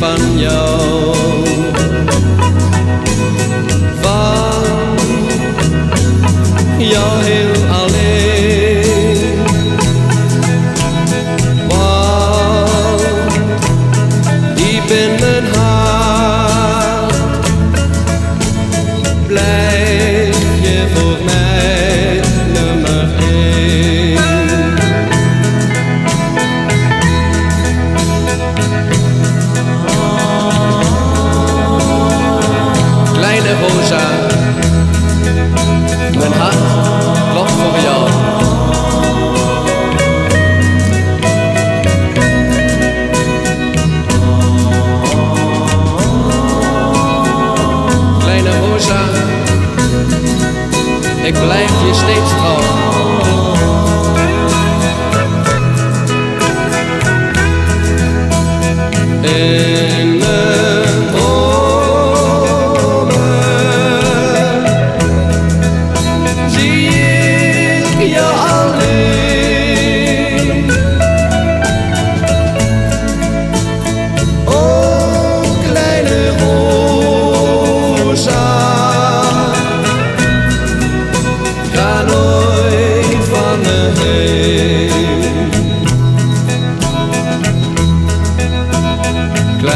van jou. ik blijf je steeds trouw. Eh.